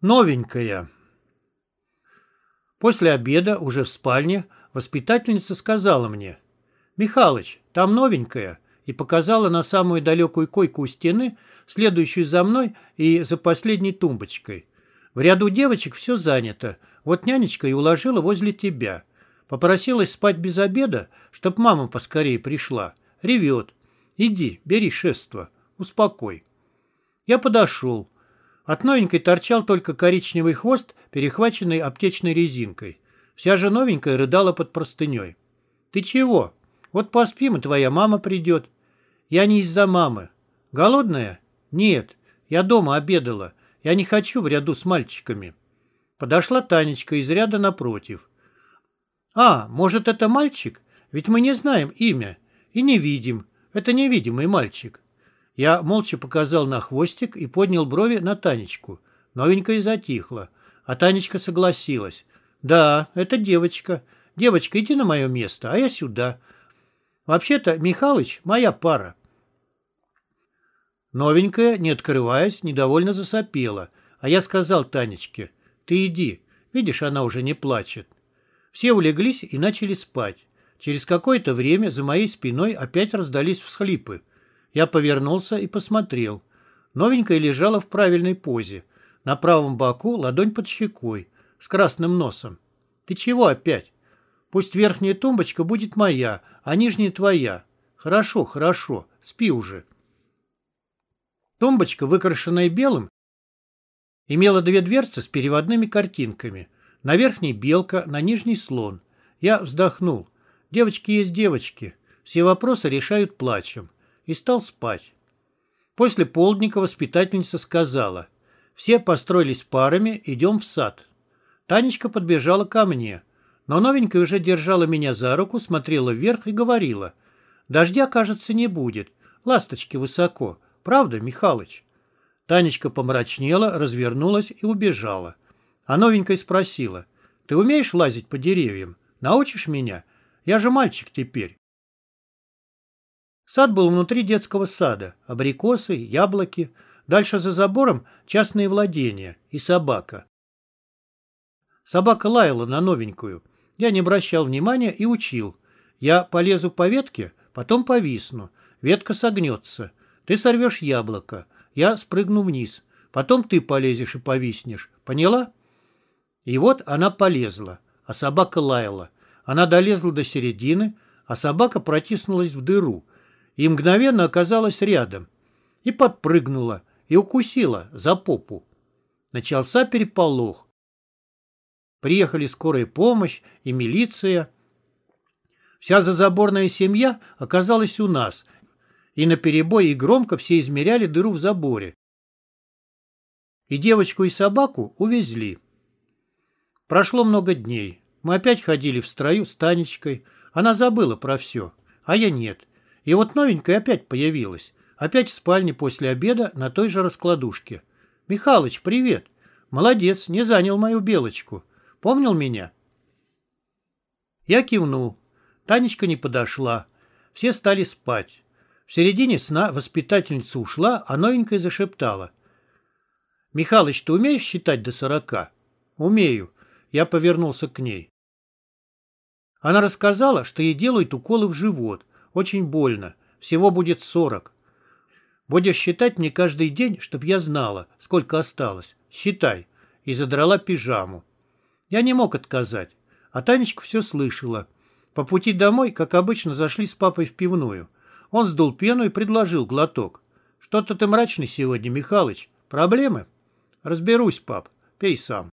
Новенькая. После обеда, уже в спальне, воспитательница сказала мне, «Михалыч, там новенькая», и показала на самую далекую койку у стены, следующую за мной и за последней тумбочкой. В ряду девочек все занято, вот нянечка и уложила возле тебя. Попросилась спать без обеда, чтоб мама поскорее пришла. Ревет. Иди, бери шество, успокой. Я подошел. От новенькой торчал только коричневый хвост, перехваченный аптечной резинкой. Вся же новенькая рыдала под простыней. «Ты чего? Вот поспим, и твоя мама придет». «Я не из-за мамы». «Голодная?» «Нет, я дома обедала. Я не хочу в ряду с мальчиками». Подошла Танечка из ряда напротив. «А, может, это мальчик? Ведь мы не знаем имя и не видим. Это невидимый мальчик». Я молча показал на хвостик и поднял брови на Танечку. Новенькая затихла. А Танечка согласилась. «Да, это девочка. Девочка, иди на мое место, а я сюда. Вообще-то Михалыч моя пара». Новенькая, не открываясь, недовольно засопела. А я сказал Танечке, «Ты иди. Видишь, она уже не плачет». Все улеглись и начали спать. Через какое-то время за моей спиной опять раздались всхлипы. Я повернулся и посмотрел. Новенькая лежала в правильной позе. На правом боку ладонь под щекой, с красным носом. «Ты чего опять? Пусть верхняя тумбочка будет моя, а нижняя твоя. Хорошо, хорошо, спи уже». Тумбочка, выкрашенная белым, имела две дверцы с переводными картинками. На верхней белка, на нижней слон. Я вздохнул. Девочки есть девочки. Все вопросы решают плачем и стал спать. После полдника воспитательница сказала, «Все построились парами, идем в сад». Танечка подбежала ко мне, но новенькая уже держала меня за руку, смотрела вверх и говорила, «Дождя, кажется, не будет. Ласточки высоко. Правда, Михалыч?» Танечка помрачнела, развернулась и убежала. А новенькая спросила, «Ты умеешь лазить по деревьям? Научишь меня? Я же мальчик теперь». Сад был внутри детского сада. Абрикосы, яблоки. Дальше за забором частные владения и собака. Собака лаяла на новенькую. Я не обращал внимания и учил. Я полезу по ветке, потом повисну. Ветка согнется. Ты сорвешь яблоко. Я спрыгну вниз. Потом ты полезешь и повиснешь. Поняла? И вот она полезла, а собака лаяла. Она долезла до середины, а собака протиснулась в дыру – и мгновенно оказалась рядом. И подпрыгнула, и укусила за попу. Начался переполох. Приехали скорая помощь и милиция. Вся зазаборная семья оказалась у нас, и наперебой и громко все измеряли дыру в заборе. И девочку и собаку увезли. Прошло много дней. Мы опять ходили в строю с Танечкой. Она забыла про все, а я нет. И вот новенькая опять появилась. Опять в спальне после обеда на той же раскладушке. «Михалыч, привет! Молодец, не занял мою белочку. Помнил меня?» Я кивнул. Танечка не подошла. Все стали спать. В середине сна воспитательница ушла, а новенькая зашептала. «Михалыч, ты умеешь считать до сорока?» «Умею». Я повернулся к ней. Она рассказала, что ей делают уколы в живот, очень больно. Всего будет сорок. Будешь считать мне каждый день, чтоб я знала, сколько осталось. Считай. И задрала пижаму. Я не мог отказать. А Танечка все слышала. По пути домой, как обычно, зашли с папой в пивную. Он сдул пену и предложил глоток. «Что-то ты мрачный сегодня, Михалыч. Проблемы?» «Разберусь, пап. Пей сам».